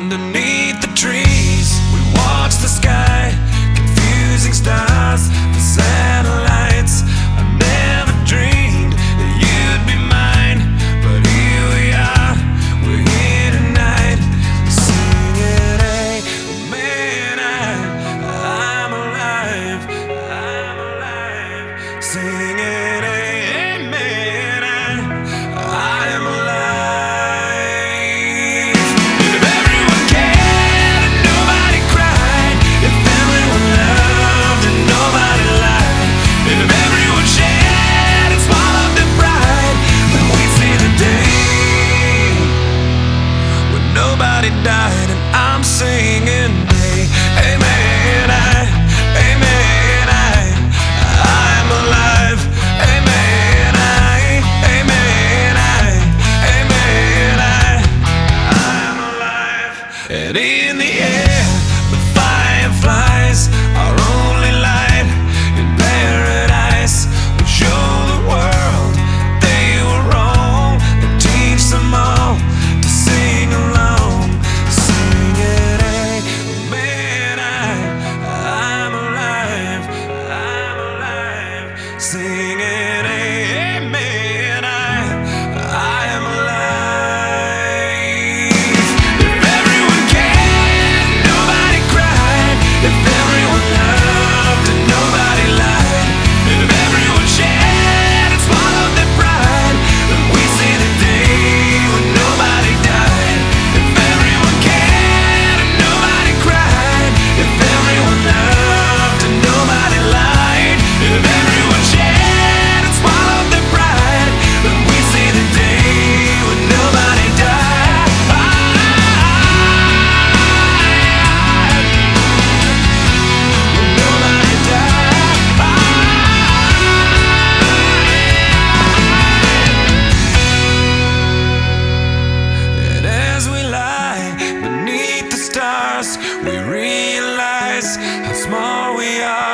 Underneath the trees, we watch the sky, confusing stars. singing we realize how small we are.